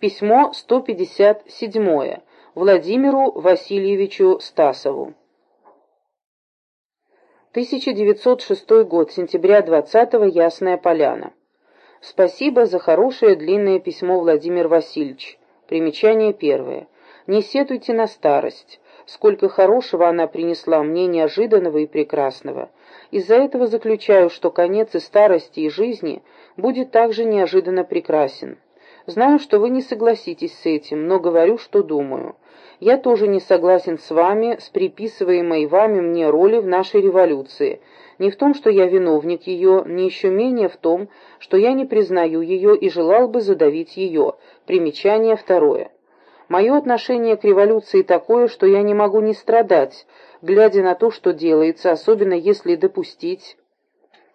Письмо 157. Владимиру Васильевичу Стасову. 1906 год, сентября 20-го, Ясная Поляна. Спасибо за хорошее длинное письмо, Владимир Васильевич. Примечание первое. Не сетуйте на старость. Сколько хорошего она принесла мне неожиданного и прекрасного. Из-за этого заключаю, что конец и старости, и жизни будет также неожиданно прекрасен. Знаю, что вы не согласитесь с этим, но говорю, что думаю. Я тоже не согласен с вами, с приписываемой вами мне роли в нашей революции. Не в том, что я виновник ее, не еще менее в том, что я не признаю ее и желал бы задавить ее. Примечание второе. Мое отношение к революции такое, что я не могу не страдать, глядя на то, что делается, особенно если допустить,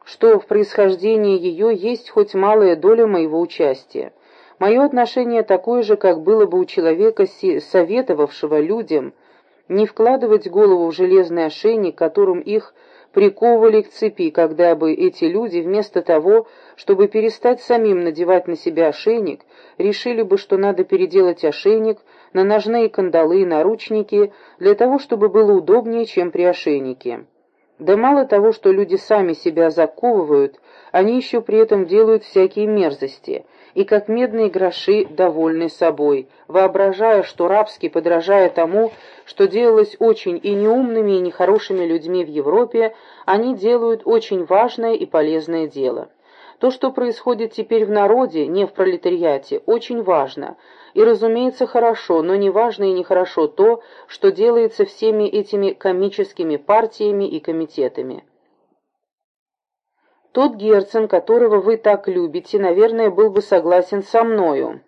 что в происхождении ее есть хоть малая доля моего участия. Мое отношение такое же, как было бы у человека, советовавшего людям не вкладывать голову в железный ошейник, которым их приковывали к цепи, когда бы эти люди, вместо того, чтобы перестать самим надевать на себя ошейник, решили бы, что надо переделать ошейник на ножные кандалы и наручники для того, чтобы было удобнее, чем при ошейнике. Да мало того, что люди сами себя заковывают, они еще при этом делают всякие мерзости, и как медные гроши довольны собой, воображая, что рабски, подражая тому, что делалось очень и неумными, и нехорошими людьми в Европе, они делают очень важное и полезное дело. То, что происходит теперь в народе, не в пролетариате, очень важно, и, разумеется, хорошо, но не важно и не хорошо то, что делается всеми этими комическими партиями и комитетами. Тот Герцен, которого вы так любите, наверное, был бы согласен со мною.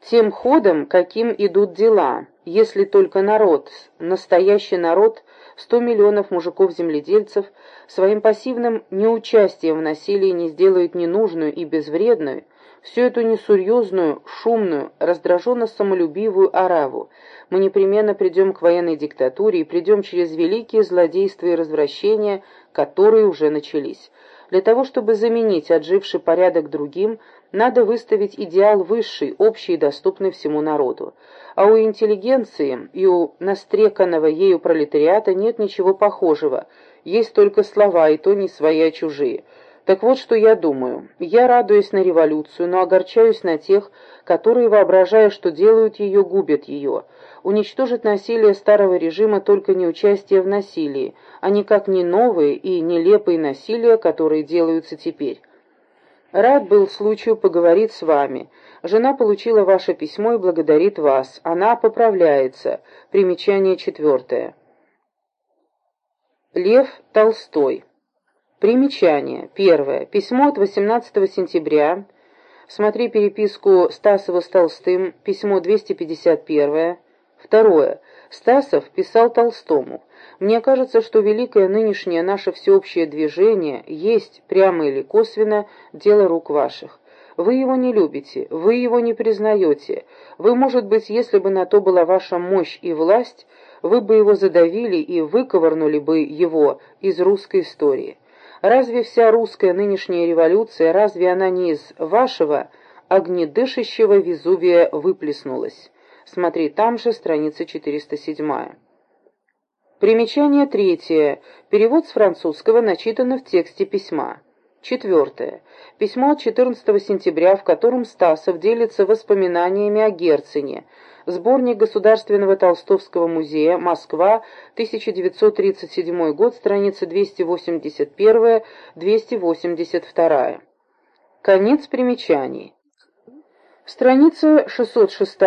Тем ходом, каким идут дела, если только народ, настоящий народ, сто миллионов мужиков-земледельцев, своим пассивным неучастием в насилии не сделают ненужную и безвредную, всю эту несерьезную, шумную, раздраженно-самолюбивую ораву, мы непременно придем к военной диктатуре и придем через великие злодейства и развращения, которые уже начались. Для того, чтобы заменить отживший порядок другим, надо выставить идеал высший, общий и доступный всему народу. А у интеллигенции и у настреканного ею пролетариата нет ничего похожего, есть только слова, и то не свои, а чужие. Так вот, что я думаю. Я радуюсь на революцию, но огорчаюсь на тех, которые, воображая, что делают ее, губят ее. Уничтожить насилие старого режима только не участие в насилии, а никак не новые и нелепые насилия, которые делаются теперь. Рад был случаю поговорить с вами. Жена получила ваше письмо и благодарит вас. Она поправляется. Примечание четвертое. Лев Толстой. Примечание. Первое. Письмо от 18 сентября. Смотри переписку Стасова с Толстым. Письмо 251. Второе. Стасов писал Толстому. Мне кажется, что великое нынешнее наше всеобщее движение есть, прямо или косвенно, дело рук ваших. Вы его не любите, вы его не признаете. Вы, может быть, если бы на то была ваша мощь и власть, вы бы его задавили и выковырнули бы его из русской истории. Разве вся русская нынешняя революция, разве она не из вашего огнедышащего Везувия выплеснулась? Смотри, там же страница 407. Примечание третье. Перевод с французского начитано в тексте письма. Четвертое. Письмо от 14 сентября, в котором Стасов делится воспоминаниями о Герцене. Сборник Государственного Толстовского музея, Москва, 1937 год, страница 281-282. Конец примечаний. Страница 606